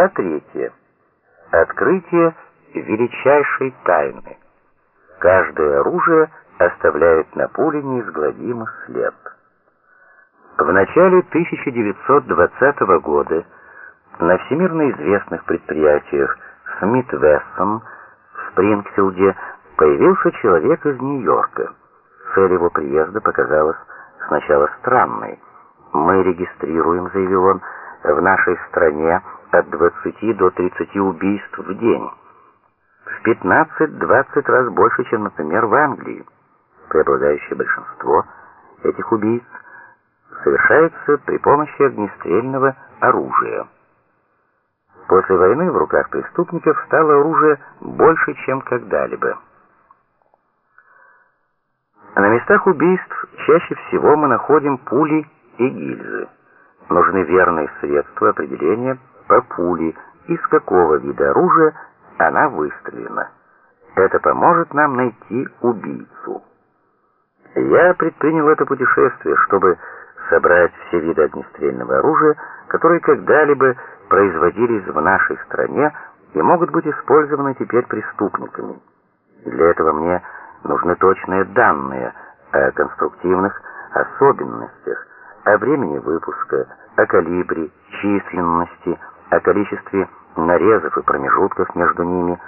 Глава третья. Открытие величайшей тайны. Каждое оружие оставляет на пуле неизгладимый след. В начале 1920 года на всемирно известных предприятиях Смит Вессон в Спрингфилде появился человек из Нью-Йорка. Цель его приезда показалась сначала странной. «Мы регистрируем», — заявил он, — «в нашей стране от 20 до 30 убийств в день. В 15-20 раз больше, чем, например, в Англии. Преобладающее большинство этих убийств совершается при помощи огнестрельного оружия. После войны в руках преступников стало оружие больше, чем когда-либо. На местах убийств чаще всего мы находим пули и гильзы. Нужны верные средства определения по пуле, из какого вида оружия она выстрелена. Это поможет нам найти убийцу. Я предпринял это путешествие, чтобы собрать все виды огнестрельного оружия, которые когда-либо производились в нашей стране и могут быть использованы теперь преступниками. Для этого мне нужны точные данные о конструктивных особенностях, о времени выпуска, о калибре, численности, о количестве нарезов и промежутков между ними,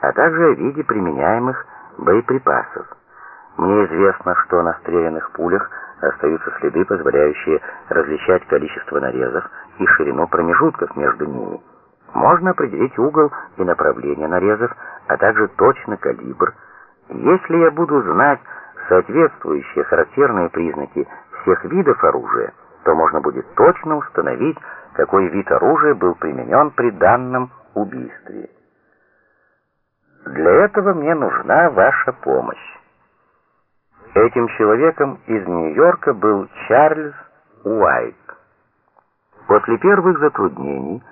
а также о виде применяемых боеприпасов. Мне известно, что на стрелянных пулях остаются следы, позволяющие различать количество нарезов и ширину промежутков между ними. Можно определить угол и направление нарезов, а также точно калибр. Если я буду знать соответствующие характерные признаки всех видов оружия, то можно будет точно установить, какой вид оружия был применен при данном убийстве. Для этого мне нужна ваша помощь. Этим человеком из Нью-Йорка был Чарльз Уайт. После первых затруднений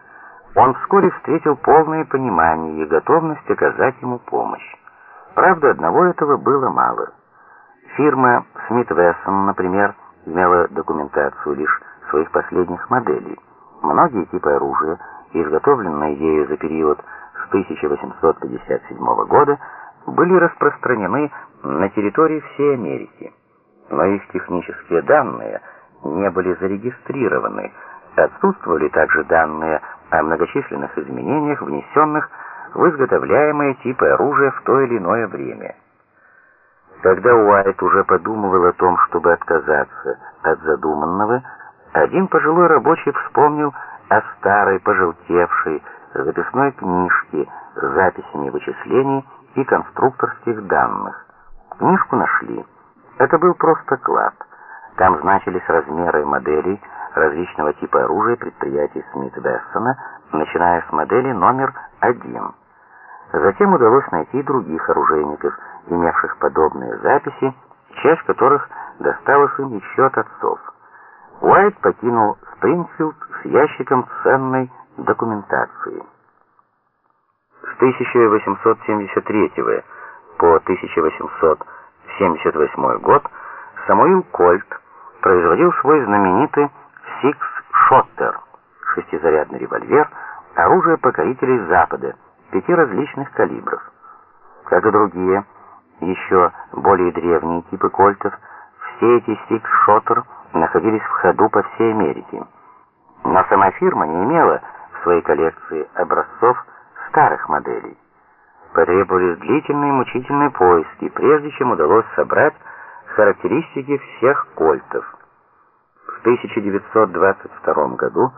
он вскоре встретил полное понимание и готовность оказать ему помощь. Правда, одного этого было мало. Фирма Смит Вессон, например, имела документацию лишь своих последних моделей. Многие типы оружия, изготовленные ею за период с 1857 года, были распространены на территории всей Америки. Но их технические данные не были зарегистрированы, отсутствовали также данные о многочисленных изменениях, внесенных в изготовляемые типы оружия в то или иное время. Когда Уайт уже подумывал о том, чтобы отказаться от задуманного, один пожилой рабочий вспомнил о старой, пожелтевшей записной книжке с записями вычислений и конструкторских данных. Книжку нашли. Это был просто клад. Там значились размеры моделей различного типа оружия предприятий Смит Вессона, начиная с модели номер один. Затем удалось найти других оружейников, имевших подобные записи, часть которых досталась им еще от отцов. Уайт покинул Спрингфилд с ящиком ценной документации. С 1873 по 1878 год Самуил Кольт производил свой знаменитый «Сикс-шоттер» шестизарядный револьвер, оружие покорителей Запада, пяти различных калибров. Как и другие, еще более древние типы кольтов, все эти «Сикс-шоттер» находились в ходу по всей Америке. Но сама фирма не имела в своей коллекции образцов старых моделей. Потребовались длительные мучительные поиски, прежде чем удалось собрать характеристики всех кольтов. В 1922 году,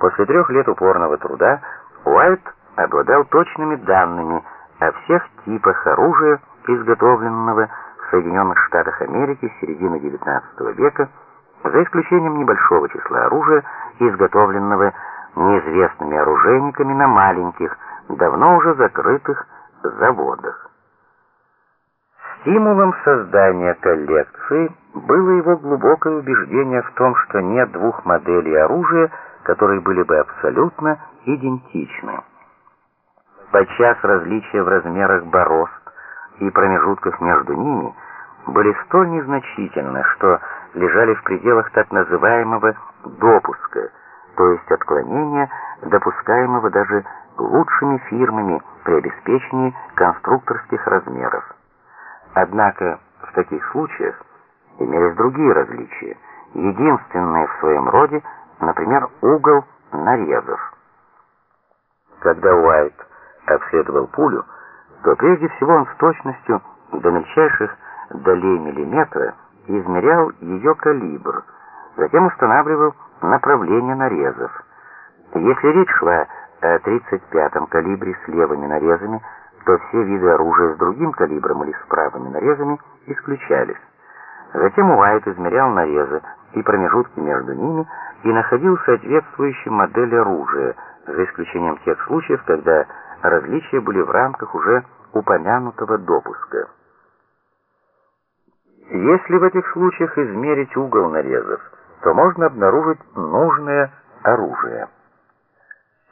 после трех лет упорного труда, Уайт обладал точными данными о всех типах оружия, изготовленного в Соединенных Штатах Америки с середины XIX века, за исключением небольшого числа оружия, изготовленного неизвестными оружейниками на маленьких, давно уже закрытых заводах. Стимулом создания коллекции было его глубокое убеждение в том, что нет двух моделей оружия, которые были бы абсолютно идентичны. Подчас различия в размерах борозд и промежутках между ними были столь незначительны, что лежали в пределах так называемого допуска, то есть отклонения, допускаемого даже лучшими фирмами при обеспечении конструкторских размеров. Однако в таких случаях имелись другие различия, единственные в своем роде, например, угол нарезов. Когда Уайт обследовал пулю, то прежде всего он с точностью до мельчайших долей миллиметра измерял ее калибр, затем устанавливал направление нарезов. Если речь шла о 35-м калибре с левыми нарезами, то все виды оружия с другим калибром или с правыми нарезами исключались. Затем Уайт измерял нарезы и промежутки между ними и находил соответствующую модель оружия, за исключением тех случаев, когда различия были в рамках уже упомянутого допуска. Если в этих случаях измерить угол нарезов, то можно обнаружить нужное оружие.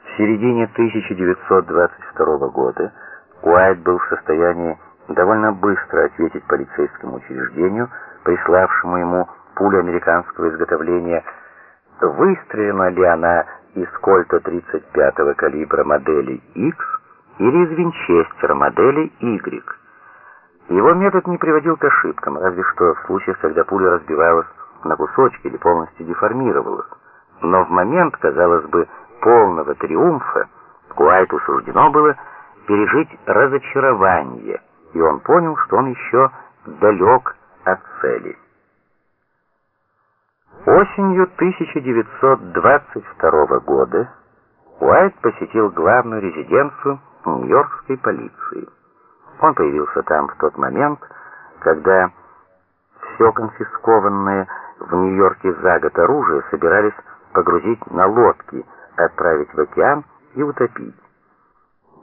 В середине 1922 года Уайт был в состоянии довольно быстро ответить полицейскому учреждению, приславшему ему пулю американского изготовления, выстрелена ли она из кольта 35-го калибра модели X или из винчестера модели Y. Его метод не приводил к ошибкам, разве что в случаях, когда пуля разбивалась на кусочки или полностью деформировалась. Но в момент, казалось бы, полного триумфа Куайту суждено было пережить разочарование, и он понял, что он еще далек от цели. Осенью 1922 года Уайт посетил главную резиденцию Нью-Йоркской полиции. Он появился там в тот момент, когда все конфискованное в Нью-Йорке за год оружие собирались погрузить на лодки, отправить в океан и утопить.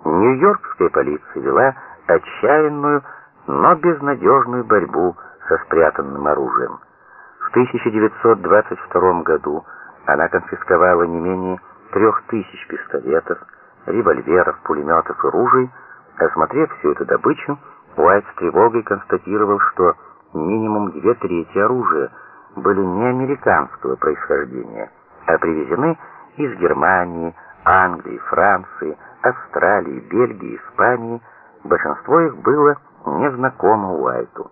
Нью-Йоркская полиция вела отчаянную, но безнадежную борьбу со спрятанным оружием. В 1922 году она конфисковала не менее трех тысяч пистолетов, револьверов, пулеметов и ружей. Осмотрев всю эту добычу, Уайт с тревогой констатировал, что минимум две трети оружия были не американского происхождения, а привезены из Германии, Англии, Франции, Австралии, Бельгии, Испании. Большинство их было незнакомо Уайту.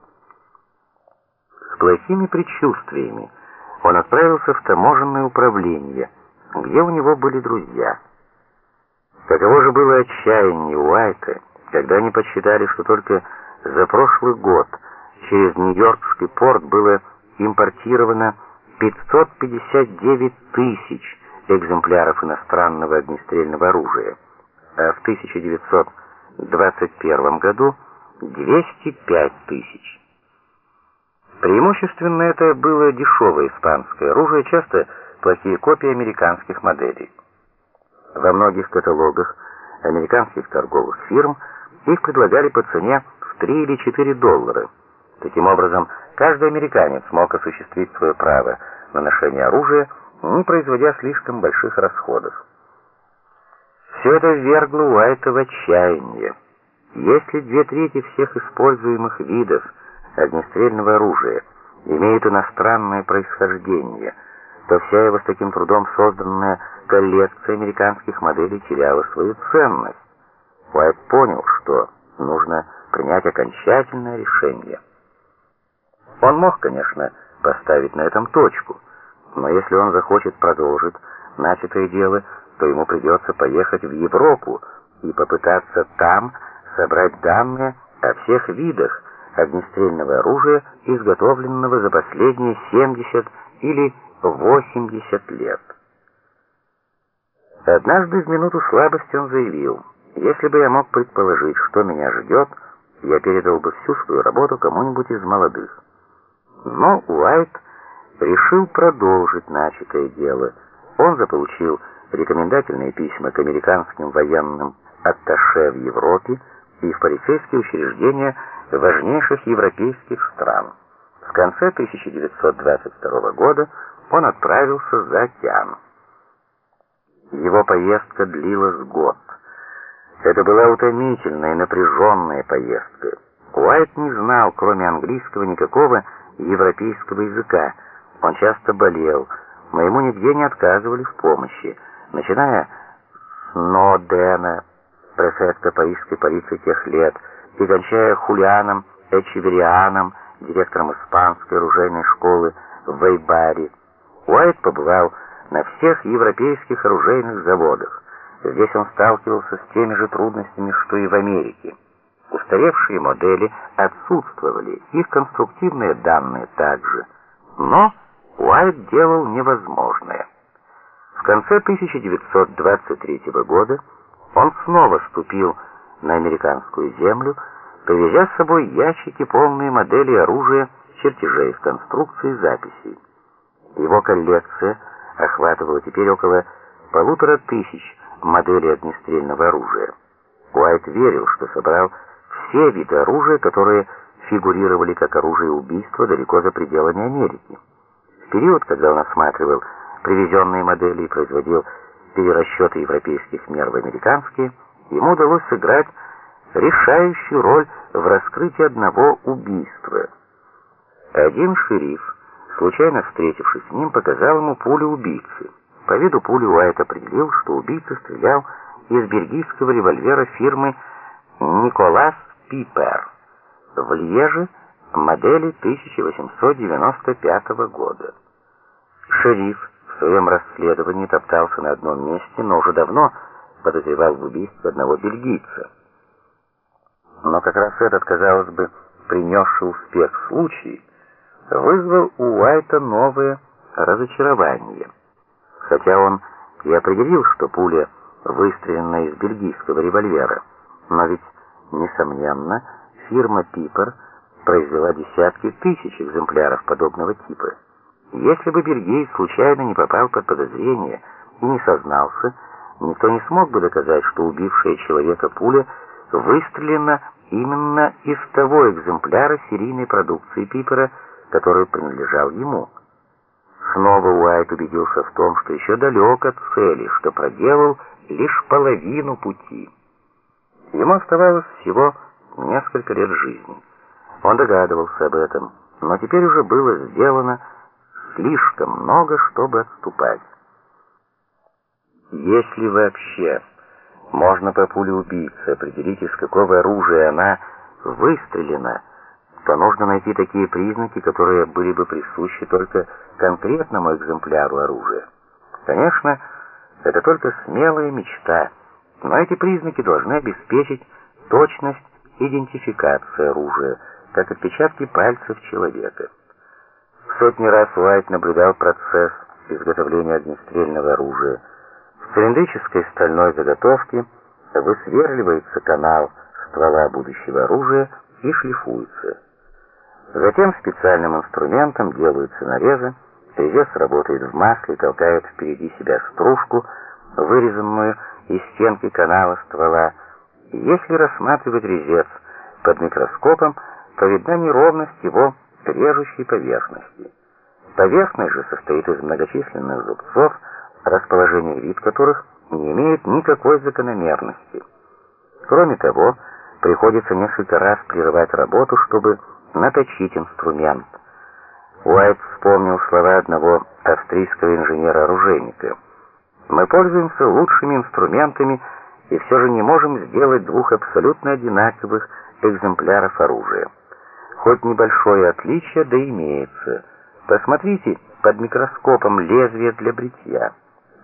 С плохими предчувствиями он отправился в таможенное управление, где у него были друзья. Каково же было отчаяние Уайта, когда они подсчитали, что только за прошлый год через Нью-Йоркский порт было импортировано 559 тысяч экземпляров иностранного огнестрельного оружия, а в 1921 году 205 тысяч. Преимущественно это было дешевое испанское оружие, часто плохие копии американских моделей. Во многих каталогах американских торговых фирм их предлагали по цене в 3 или 4 доллара. Таким образом, каждый американец мог осуществить свое право на ношение оружия, не производя слишком больших расходов. Все это ввергло Уайта в отчаяние. Если две трети всех используемых видов огнестрельного оружия имеют иностранное происхождение, то вся его с таким трудом созданная коллекция американских моделей теряла свою ценность. Уайт понял, что нужно принять окончательное решение. Он мог, конечно, поставить на этом точку, но если он захочет продолжить начатое дело, то ему придется поехать в Европу и попытаться там собрать данные о всех видах огнестрельного оружия, изготовленного за последние 70 или 80 лет. Однажды в минуту слабости он заявил, «Если бы я мог предположить, что меня ждет, я передал бы всю свою работу кому-нибудь из молодых». Но Уайт решил продолжить начатое дело. Он заполучил рекомендательные письма к американским военным атташе в Европе и в полицейские учреждения важнейших европейских стран. В конце 1922 года он отправился за океан. Его поездка длилась год. Это была утомительная и напряженная поездка. Уайт не знал, кроме английского, никакого европейского языка. Он часто болел, но ему нигде не отказывали в помощи, начиная с Нодена, префекта парижской полиции тех лет, и кончая Хулианом Эчеверианом, директором испанской оружейной школы в Вейбаре. Уайт побывал на всех европейских оружейных заводах. Здесь он сталкивался с теми же трудностями, что и в Америке. Устаревшие модели отсутствовали, их конструктивные данные также. Но Уайт делал невозможное. В конце 1923 года он снова вступил на американскую землю, привезя с собой ящики, полные моделей оружия, чертежей, конструкций, записей. Его коллекция охватывала теперь около полутора тысяч моделей огнестрельного оружия. Уайт верил, что собрал все виды оружия, которые фигурировали как оружие убийства далеко за пределами Америки. В период, когда он осматривал привезенные модели и производил перерасчеты европейских мер в американские, ему удалось сыграть решающую роль в раскрытии одного убийства. Один шериф, случайно встретившись с ним, показал ему пулю убийцы. По виду пули Уайт определил, что убийца стрелял из бельгийского револьвера фирмы «Николас Пипер» в Льеже модели 1895 года. Шериф в своем расследовании топтался на одном месте, но уже давно подозревал в убийстве одного бельгийца. Но как раз этот, казалось бы, принесший успех случай, вызвал у Уайта новое разочарование. Хотя он и определил, что пуля выстрелена из бельгийского револьвера, но ведь, несомненно, фирма Пипер произвела десятки тысяч экземпляров подобного типа. Если бы Бельгиец случайно не попал под подозрение и не сознался, никто не смог бы доказать, что убившая человека пуля выстрелена именно из того экземпляра серийной продукции Пипера, который принадлежал ему. Снова Уайт убедился в том, что еще далек от цели, что проделал лишь половину пути. Ему оставалось всего несколько лет жизни. Он догадывался об этом, но теперь уже было сделано слишком много, чтобы отступать. Если вообще можно по пуле убийцы определить, из какого оружия она выстрелена, то нужно найти такие признаки, которые были бы присущи только конкретному экземпляру оружия. Конечно, это только смелая мечта, но эти признаки должны обеспечить точность идентификации оружия, как отпечатки пальцев человека. В сотни раз Уайт наблюдал процесс изготовления огнестрельного оружия. В цилиндрической стальной заготовке высверливается канал ствола будущего оружия и шлифуется. Затем специальным инструментом делаются нарезы, резец работает в масле, толкает впереди себя стружку, вырезанную из стенки канала ствола. Если рассматривать резец под микроскопом, то видна неровность его режущей поверхности. Поверхность же состоит из многочисленных зубцов, расположение вид которых не имеет никакой закономерности. Кроме того, приходится несколько раз прерывать работу, чтобы наточить инструмент. Уайт вспомнил слова одного австрийского инженера-оружейника. «Мы пользуемся лучшими инструментами и все же не можем сделать двух абсолютно одинаковых экземпляров оружия». Хоть небольшое отличие, да имеется. Посмотрите под микроскопом лезвие для бритья.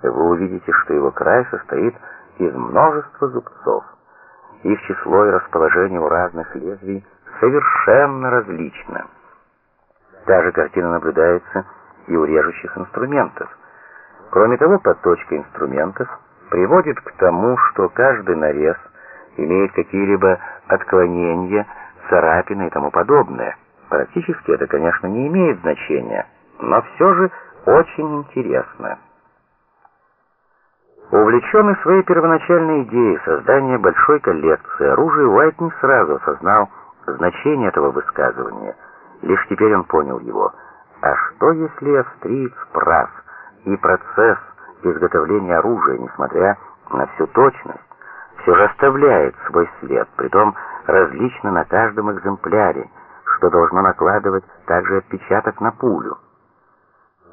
Вы увидите, что его край состоит из множества зубцов. Их число и расположение у разных лезвий совершенно различно. Та же картина наблюдается и у режущих инструментов. Кроме того, подточка инструментов приводит к тому, что каждый нарез имеет какие-либо отклонения царапины и тому подобное. Практически это, конечно, не имеет значения, но все же очень интересно. Увлеченный своей первоначальной идеей создания большой коллекции оружия, Уайт не сразу осознал значение этого высказывания. Лишь теперь он понял его. А что, если австриец прав, и процесс изготовления оружия, несмотря на всю точность, все же оставляет свой след, притом различно на каждом экземпляре, что должно накладывать также отпечаток на пулю.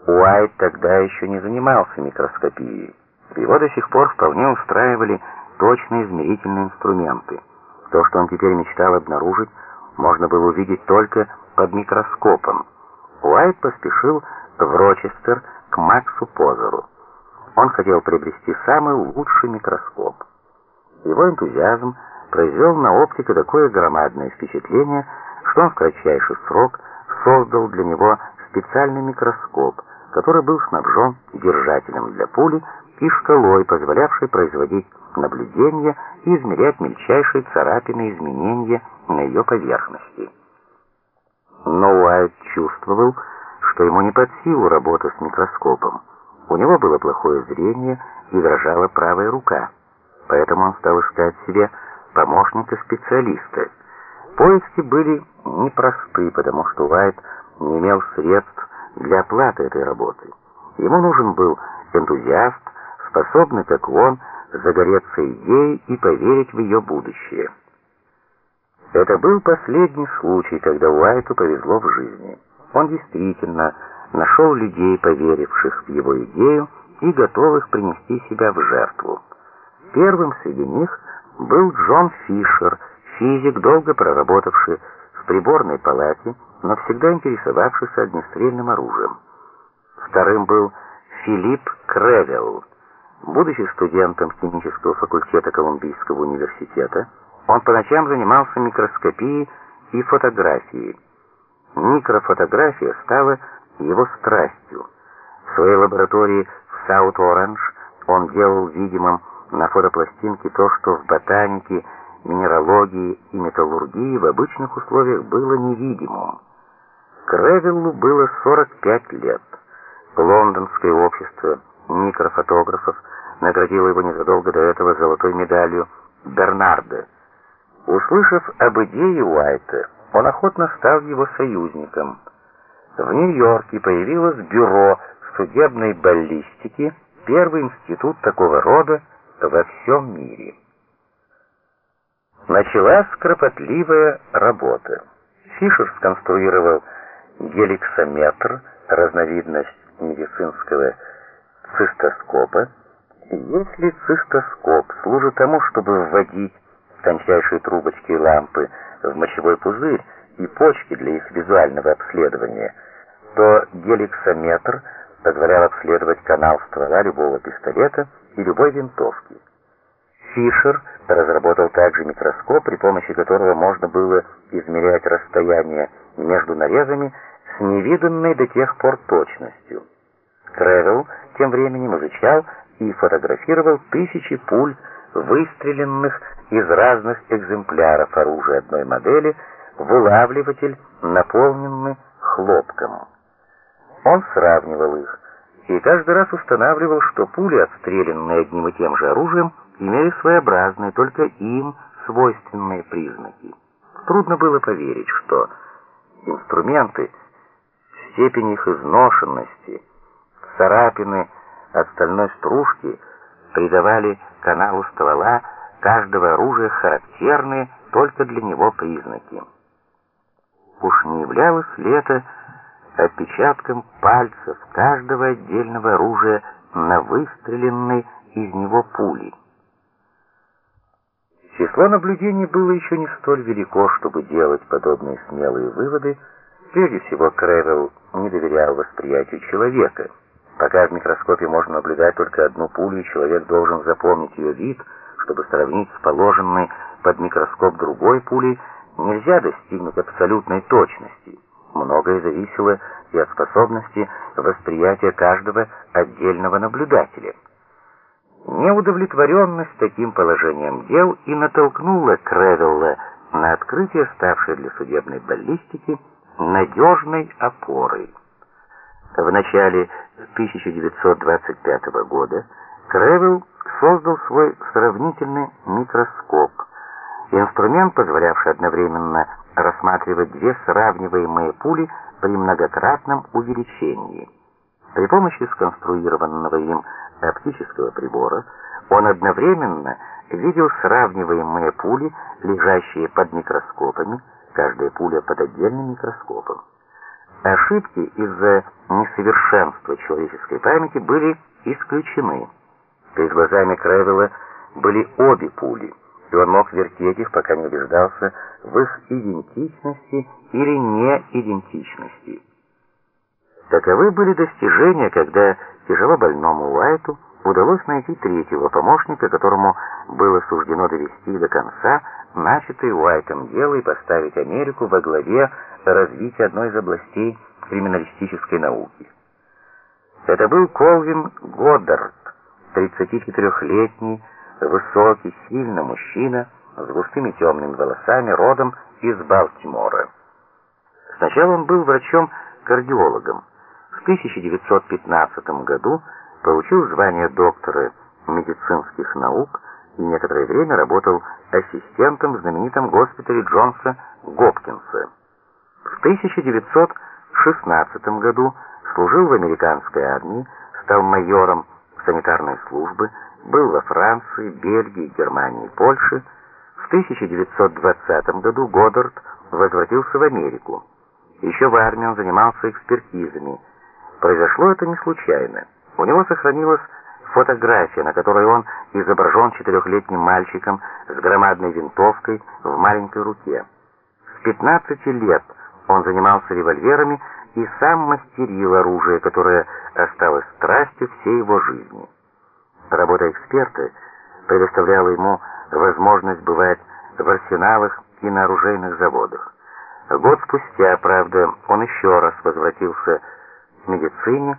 Уайт тогда еще не занимался микроскопией. Его до сих пор вполне устраивали точные измерительные инструменты. То, что он теперь мечтал обнаружить, можно было увидеть только под микроскопом. Уайт поспешил в Рочестер к Максу Позеру. Он хотел приобрести самый лучший микроскоп. Его энтузиазм произвел на оптика такое громадное впечатление, что он в кратчайший срок создал для него специальный микроскоп, который был снабжен держателем для пули и шкалой, позволявшей производить наблюдения и измерять мельчайшие царапины изменения на ее поверхности. Но Уайт чувствовал, что ему не под силу работа с микроскопом. У него было плохое зрение и дрожала правая рука. Поэтому он стал искать себе помощника-специалиста. Поиски были непросты, потому что Уайт не имел средств для оплаты этой работы. Ему нужен был энтузиаст, способный, как он, загореться идеей и поверить в ее будущее. Это был последний случай, когда Уайту повезло в жизни. Он действительно нашел людей, поверивших в его идею и готовых принести себя в жертву. Первым среди них был Джон Фишер, физик, долго проработавший в приборной палате, но всегда интересовавшийся огнестрельным оружием. Вторым был Филипп Кревелл. Будучи студентом химического факультета Колумбийского университета, он по ночам занимался микроскопией и фотографией. Микрофотография стала его страстью. В своей лаборатории в Саут-Оранж он делал видимым на фотопластинке то, что в ботанике, минералогии и металлургии в обычных условиях было невидимым. Кревеллу было 45 лет. Лондонское общество микрофотографов наградило его незадолго до этого золотой медалью Бернарда. Услышав об идее Уайта, он охотно стал его союзником. В Нью-Йорке появилось бюро судебной баллистики, первый институт такого рода во всем мире. Началась кропотливая работа. Фишер сконструировал геликсометр, разновидность медицинского цистоскопа. Если цистоскоп служит тому, чтобы вводить тончайшие трубочки и лампы в мочевой пузырь и почки для их визуального обследования, то геликсометр позволял обследовать канал ствола любого пистолета и любой винтовки. Фишер разработал также микроскоп, при помощи которого можно было измерять расстояние между нарезами с невиданной до тех пор точностью. Тревел тем временем изучал и фотографировал тысячи пуль, выстреленных из разных экземпляров оружия одной модели, вылавливатель, наполненный хлопком. Он сравнивал их и каждый раз устанавливал, что пули, отстрелянные одним и тем же оружием, имели своеобразные, только им свойственные признаки. Трудно было поверить, что инструменты, степень их изношенности, царапины от стальной стружки придавали каналу ствола каждого оружия характерные только для него признаки. Уж не являлось ли это отпечатком пальцев каждого отдельного оружия на выстреленной из него пули? Число наблюдений было еще не столь велико, чтобы делать подобные смелые выводы. Прежде всего, Кревелл не доверял восприятию человека. Пока в микроскопе можно наблюдать только одну пулю, человек должен запомнить ее вид, чтобы сравнить с положенной под микроскоп другой пулей, нельзя достигнуть абсолютной точности. Многое зависело и от способности восприятия каждого отдельного наблюдателя. Неудовлетворенность таким положением дел и натолкнула Кревелла на открытие, ставшее для судебной баллистики надежной опорой. В начале 1925 года Кревелл создал свой сравнительный микроскоп, инструмент, позволявший одновременно рассматривать две сравниваемые пули при многократном увеличении. При помощи сконструированного им оптического прибора он одновременно видел сравниваемые пули, лежащие под микроскопами, каждая пуля под отдельным микроскопом. Ошибки из-за несовершенства человеческой памяти были исключены. Перед глазами Кревелла были обе пули, и он мог вертеть их, пока не убеждался в их идентичности или неидентичности. Таковы были достижения, когда тяжело больному Уайту удалось найти третьего помощника, которому было суждено довести до конца начатое Уайтом дело и поставить Америку во главе развития одной из областей криминалистической науки. Это был Колвин Годдард, 34-летний, высокий, сильный мужчина с густыми темными волосами, родом из Балтимора. Сначала он был врачом-кардиологом. В 1915 году получил звание доктора медицинских наук и некоторое время работал ассистентом в знаменитом госпитале Джонса Гопкинса. В 1916 году служил в американской армии, стал майором санитарной службы, был во Франции, Бельгии, Германии, Польше. В 1920 году Годдард возвратился в Америку. Еще в армии он занимался экспертизами. Произошло это не случайно. У него сохранилась фотография, на которой он изображен четырехлетним мальчиком с громадной винтовкой в маленькой руке. С 15 лет он занимался револьверами и сам мастерил оружие, которое осталось страстью всей его жизни. Работа эксперта предоставляла ему возможность бывать в арсеналах и на оружейных заводах. Год спустя, правда, он еще раз возвратился к медицине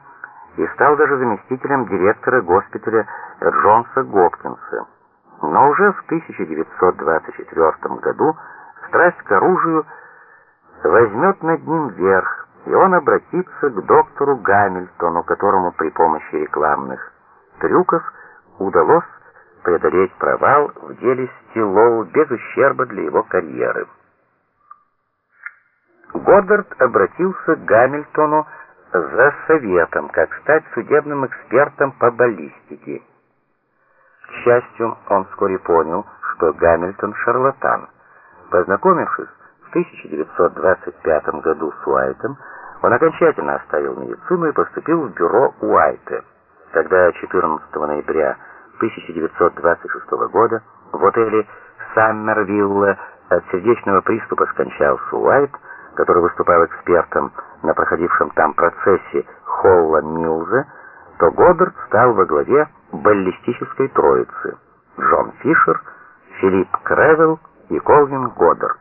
и стал даже заместителем директора госпиталя Джонса Гопкинса. Но уже в 1924 году страсть к оружию возьмет над ним верх, и он обратится к доктору Гамильтону, которому при помощи рекламных трюков удалось преодолеть провал в деле Стиллоу без ущерба для его карьеры. Годдард обратился к Гамильтону за советом, как стать судебным экспертом по баллистике. К счастью, он вскоре понял, что Гамильтон шарлатан. Познакомившись в 1925 году с Уайтом, он окончательно оставил медицину и поступил в бюро Уайта. Когда 14 ноября 1926 года в отеле Саммервилла от сердечного приступа скончался Уайт, который выступал экспертом на проходившем там процессе Холла Милза, то Годдард стал во главе баллистической троицы Джон Фишер, Филипп Кревелл и Колвин Годдард.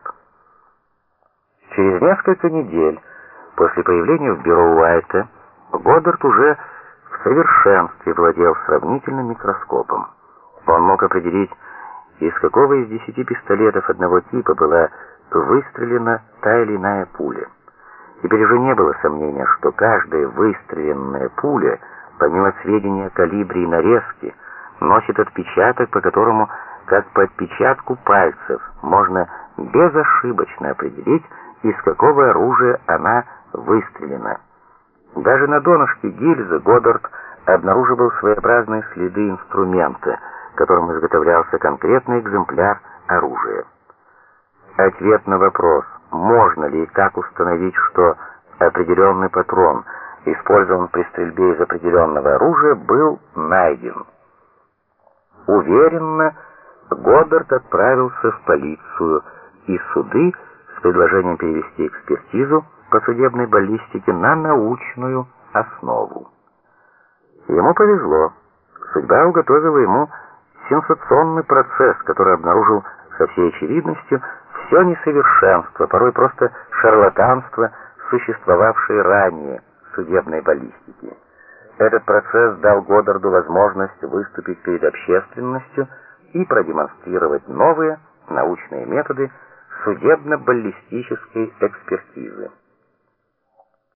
Через несколько недель после появления в бюро Уайта Годдард уже в совершенстве владел сравнительным микроскопом. Он мог определить, из какого из десяти пистолетов одного типа была выстрелена та или иная пуля. Теперь уже не было сомнения, что каждая выстреленная пуля, помимо сведения о калибре и нарезке, носит отпечаток, по которому, как по отпечатку пальцев, можно безошибочно определить, из какого оружия она выстрелена. Даже на донышке гильзы Годдард обнаруживал своеобразные следы инструмента, которым изготовлялся конкретный экземпляр оружия. Ответ на вопрос, можно ли и как установить, что определенный патрон использован при стрельбе из определенного оружия, был найден. Уверенно Годдард отправился в полицию и суды с предложением перевести экспертизу по судебной баллистике на научную основу. Ему повезло. Судьба уготовила ему сенсационный процесс, который обнаружил со всей очевидностью все несовершенство, порой просто шарлатанство, существовавшее ранее в судебной баллистике. Этот процесс дал Годдарду возможность выступить перед общественностью и продемонстрировать новые научные методы судебно-баллистической экспертизы.